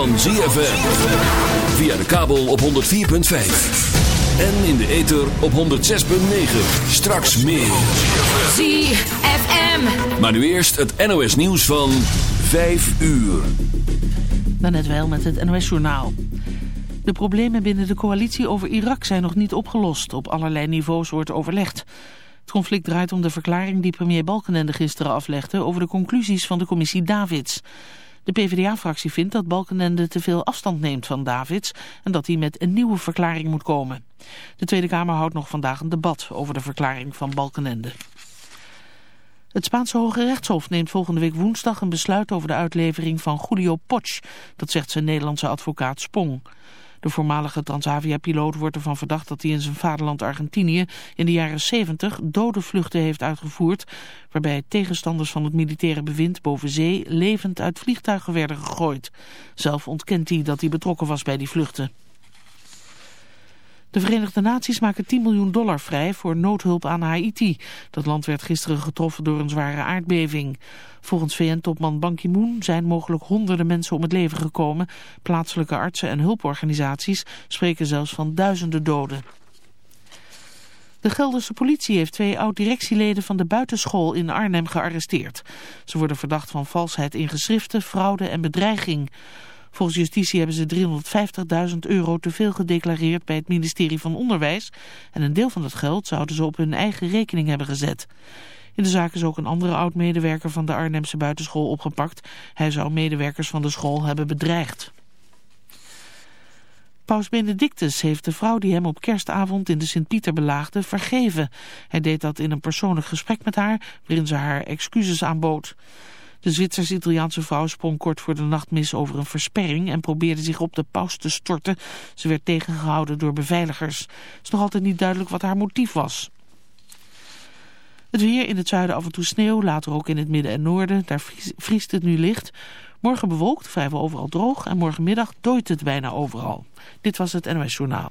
van ZFM. Via de kabel op 104.5. En in de ether op 106.9. Straks meer. ZFM. Maar nu eerst het NOS nieuws van 5 uur. net wel met het NOS-journaal. De problemen binnen de coalitie over Irak zijn nog niet opgelost. Op allerlei niveaus wordt overlegd. Het conflict draait om de verklaring die premier Balkenende gisteren aflegde... over de conclusies van de commissie Davids. De PvdA-fractie vindt dat Balkenende te veel afstand neemt van Davids... en dat hij met een nieuwe verklaring moet komen. De Tweede Kamer houdt nog vandaag een debat over de verklaring van Balkenende. Het Spaanse Hoge Rechtshof neemt volgende week woensdag een besluit over de uitlevering van Julio Poch. Dat zegt zijn Nederlandse advocaat Spong. De voormalige Transavia-piloot wordt ervan verdacht dat hij in zijn vaderland Argentinië in de jaren 70 dode vluchten heeft uitgevoerd, waarbij tegenstanders van het militaire bewind boven zee levend uit vliegtuigen werden gegooid. Zelf ontkent hij dat hij betrokken was bij die vluchten. De Verenigde Naties maken 10 miljoen dollar vrij voor noodhulp aan Haiti. Dat land werd gisteren getroffen door een zware aardbeving. Volgens VN-topman Ban Ki-moon zijn mogelijk honderden mensen om het leven gekomen. Plaatselijke artsen en hulporganisaties spreken zelfs van duizenden doden. De Gelderse politie heeft twee oud-directieleden van de buitenschool in Arnhem gearresteerd. Ze worden verdacht van valsheid in geschriften, fraude en bedreiging. Volgens justitie hebben ze 350.000 euro te veel gedeclareerd bij het ministerie van Onderwijs. En een deel van het geld zouden ze op hun eigen rekening hebben gezet. In de zaak is ook een andere oud-medewerker van de Arnhemse buitenschool opgepakt. Hij zou medewerkers van de school hebben bedreigd. Paus Benedictus heeft de vrouw die hem op kerstavond in de Sint-Pieter belaagde vergeven. Hij deed dat in een persoonlijk gesprek met haar, waarin ze haar excuses aanbood. De Zwitsers-Italiaanse vrouw sprong kort voor de nacht mis over een versperring en probeerde zich op de paus te storten. Ze werd tegengehouden door beveiligers. Het is nog altijd niet duidelijk wat haar motief was. Het weer in het zuiden af en toe sneeuw, later ook in het midden en noorden. Daar vriest het nu licht. Morgen bewolkt, vrijwel overal droog en morgenmiddag dooit het bijna overal. Dit was het NOS Journaal.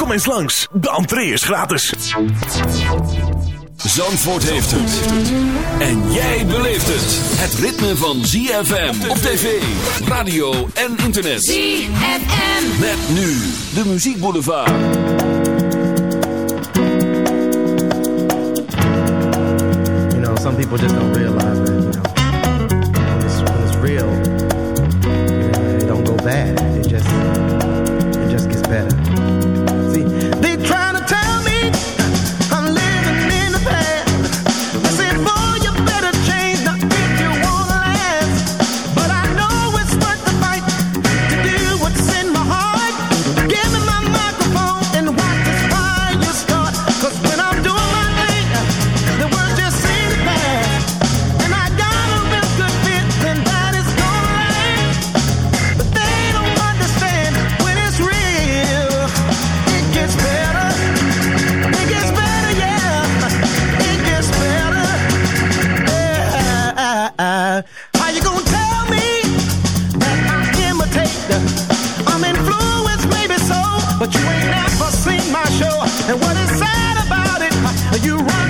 Kom eens langs, de entree is gratis. Zandvoort heeft het. En jij beleeft het. Het ritme van ZFM op tv, radio en internet. ZFM. Met nu de muziekboulevard. You know, some people just don't realize that, Are you right?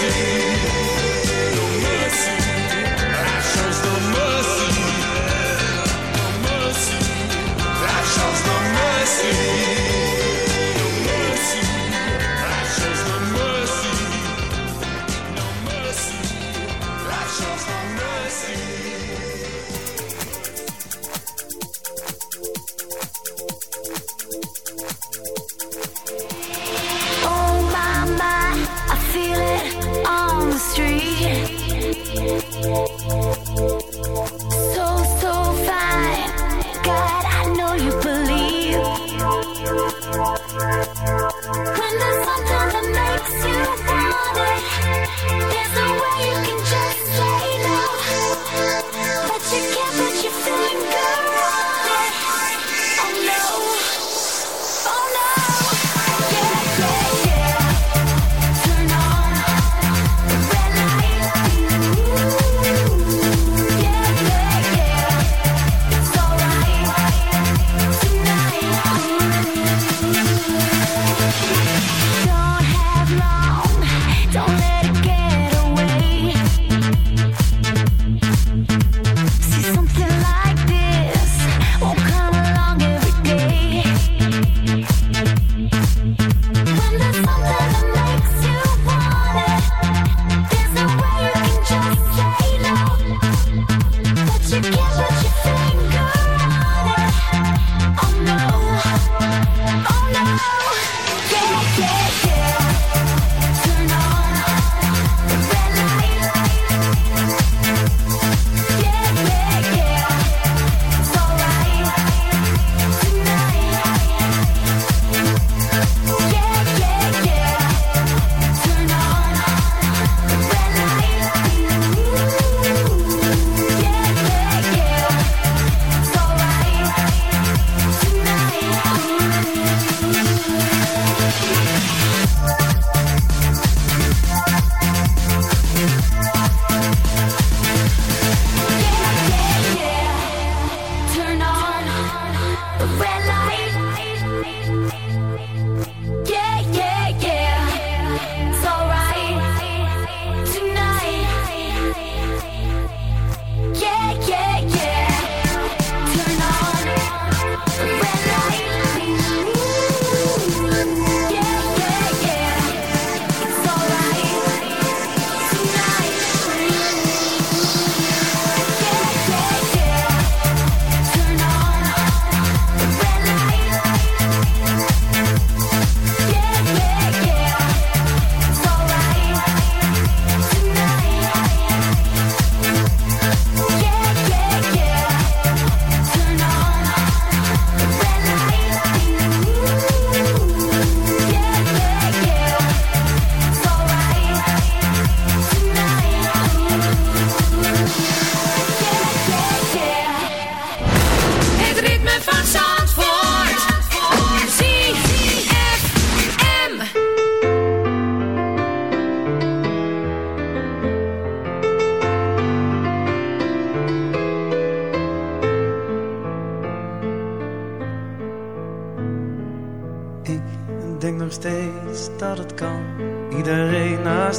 see.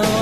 know.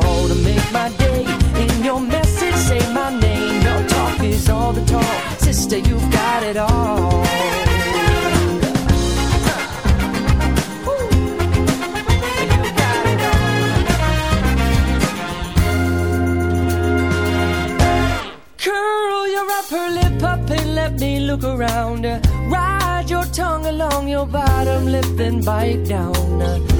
Call to make my day. In your message, say my name. Your talk is all the talk. Sister, you've got it all. Curl your upper lip up and let me look around. Ride your tongue along your bottom lip and bite down.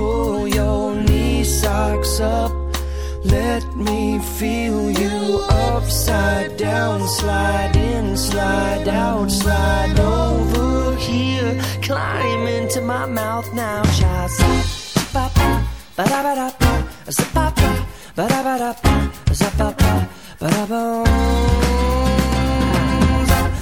pull your knee socks up. Let me feel you upside down, slide in, slide out, slide over here. Climb into my mouth now, child. Ba ba ba da ba da ba, ba ba ba da ba da ba, ba ba ba da ba.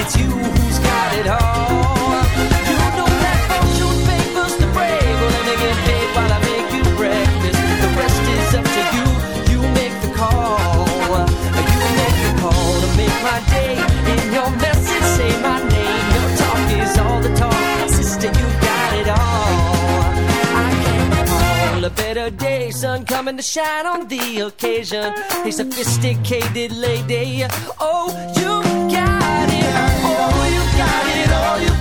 it's you who's got it all. You know that fortune favors the brave. Well, let me get paid while I make you breakfast. The rest is up to you. You make the call. You make the call to make my day. In your message, say my name. Your talk is all the talk. Sister, you got it all. I can't a better day. Sun coming to shine on the occasion. A sophisticated lady. Oh, you all you got it, all you got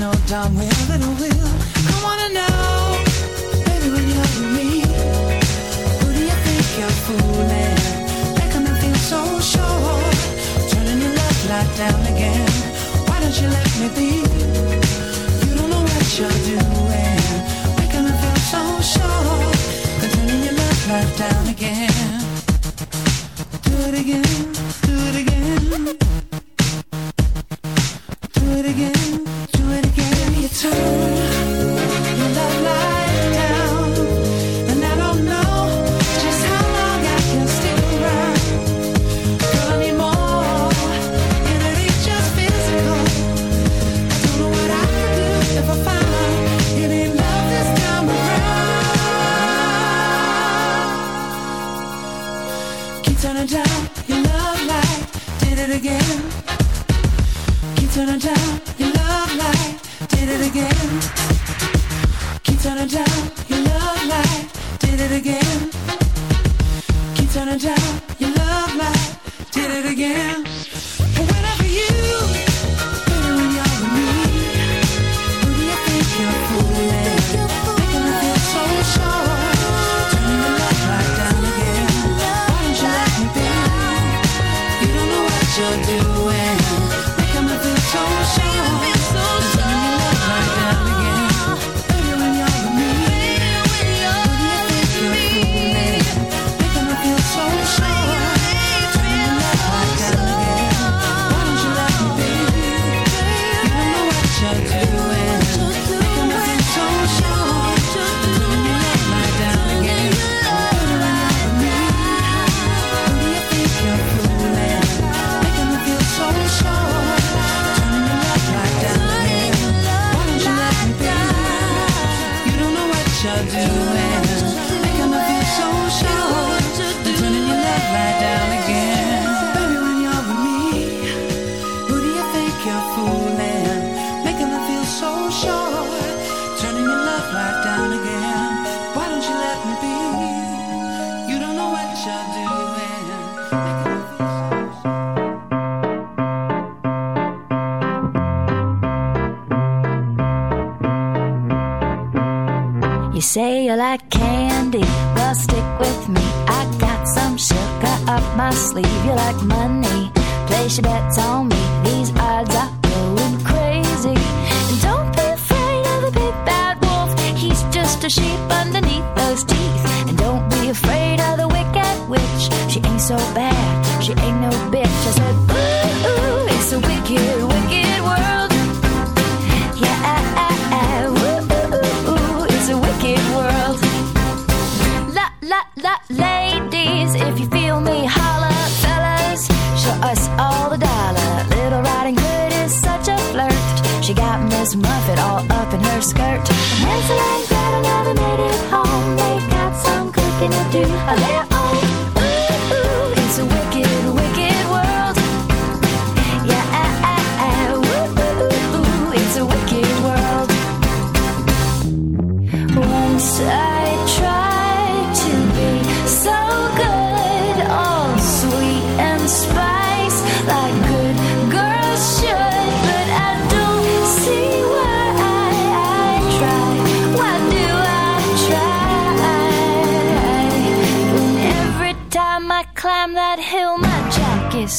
no time will and will. I wanna know, baby, when you're with me, who do you think you're fooling? Making me feel so sure, turning your love light down again. Why don't you let me be? You don't know what you're doing, making me feel so sure, they're turning your love light down again. Do it again, do it again.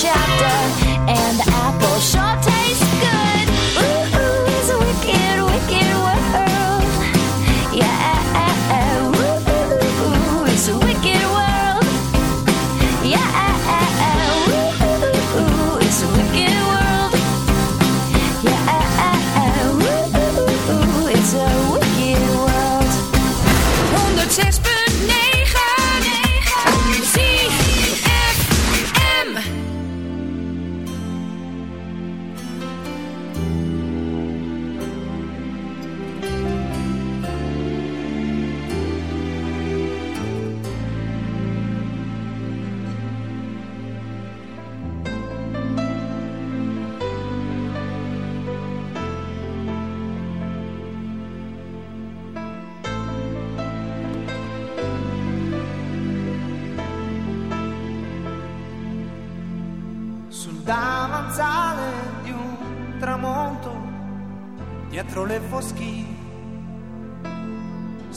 chapter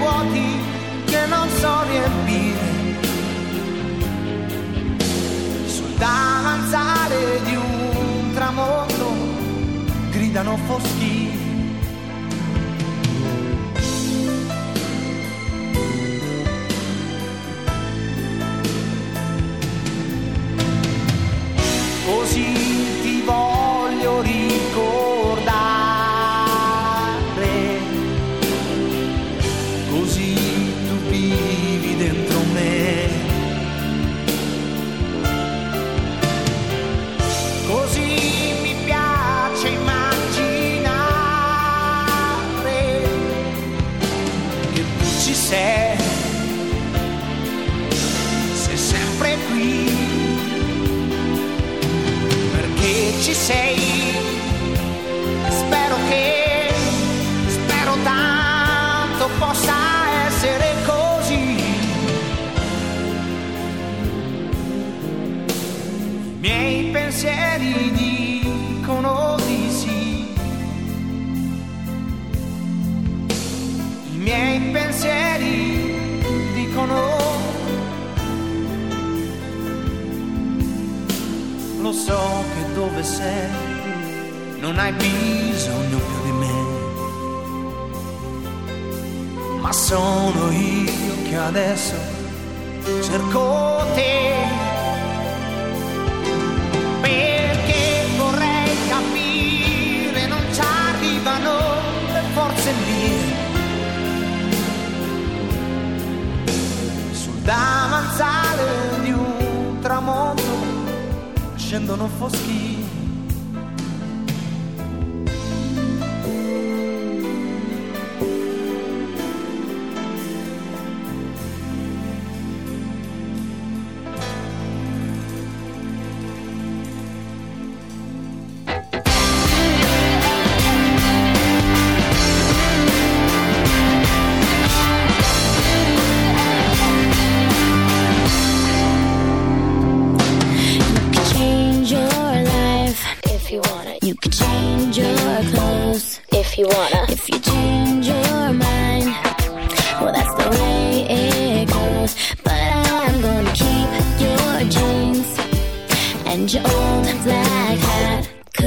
vuoti che non so riempire. Sul danzare di un tramonto gridano foschi. Così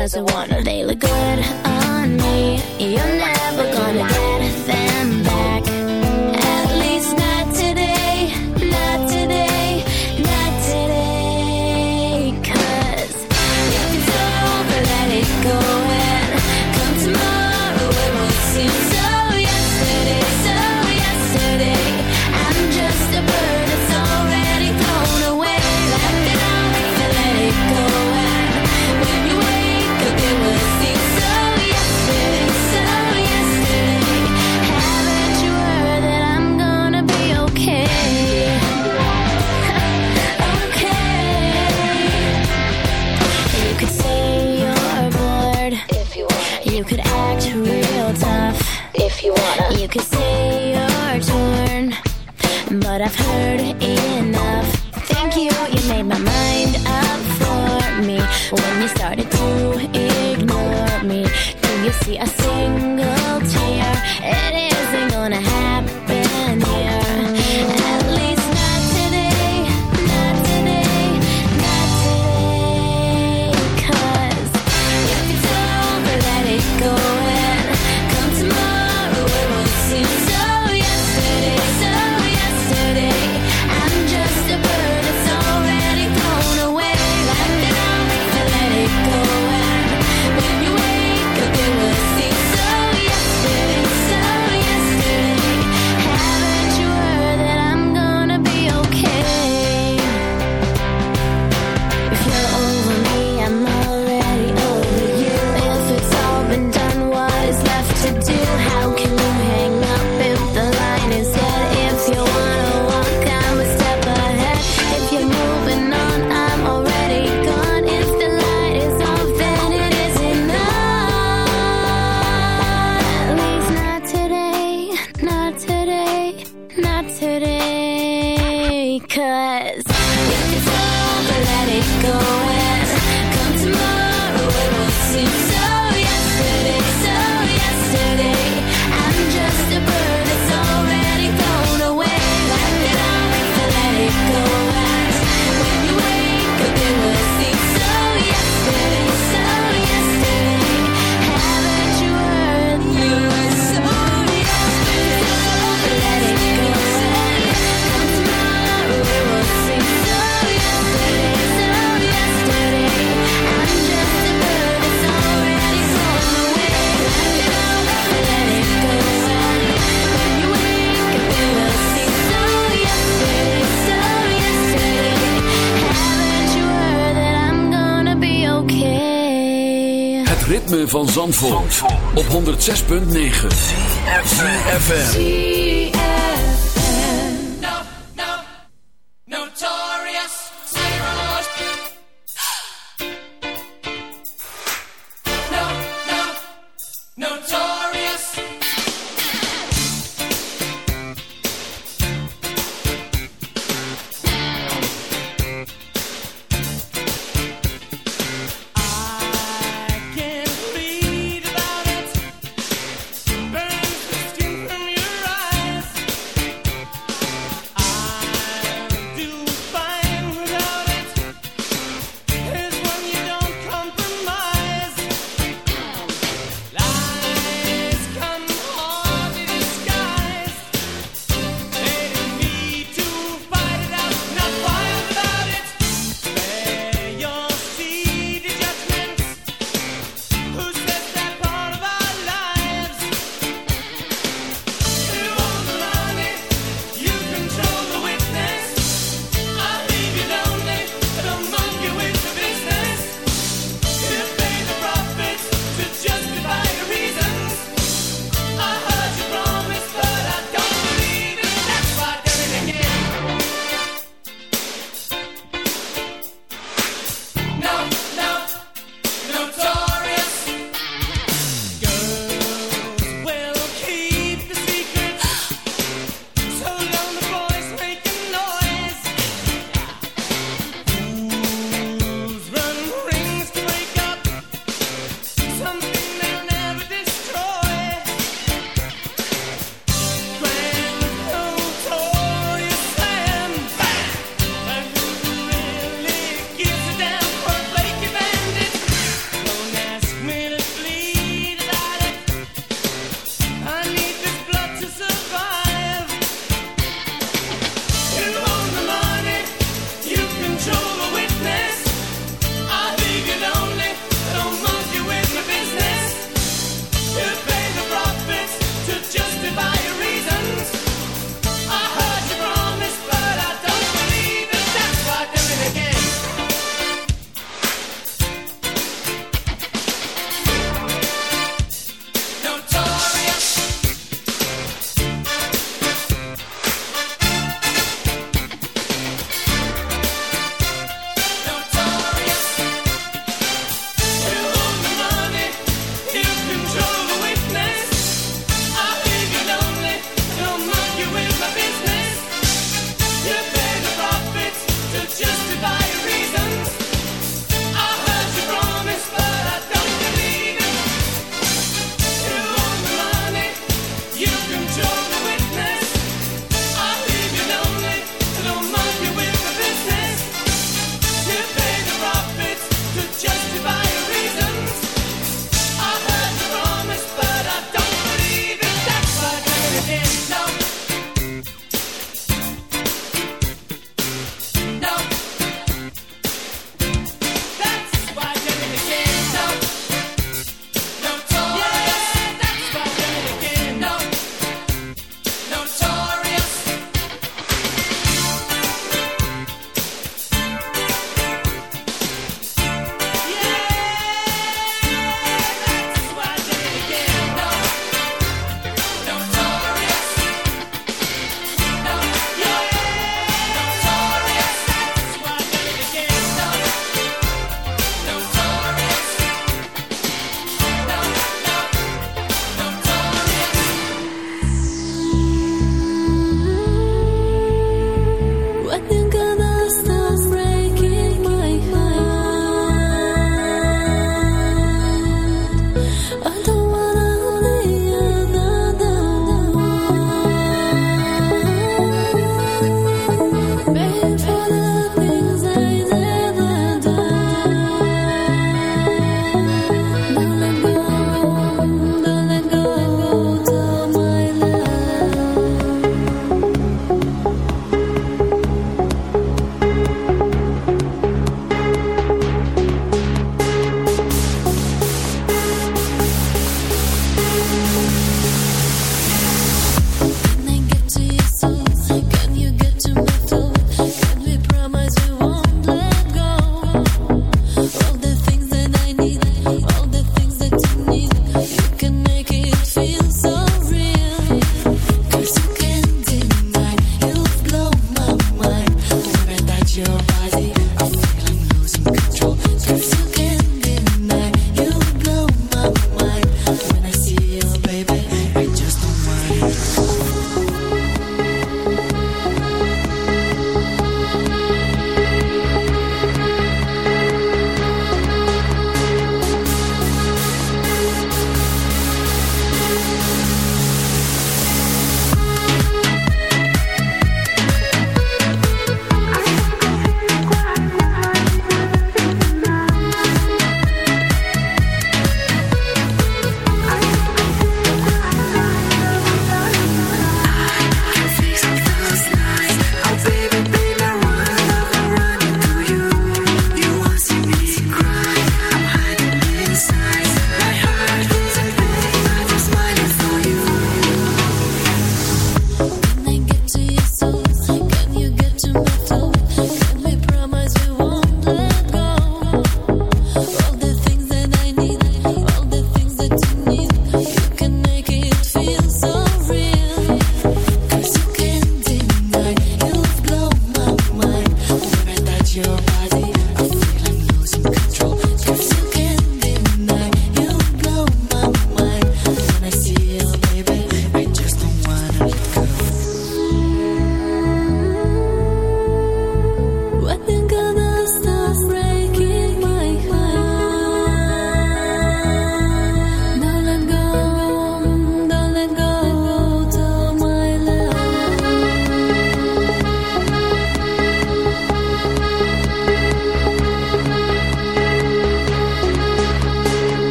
Cause I wanna, they look good on me. You're never gonna get I've heard it enough. 106.9. FM.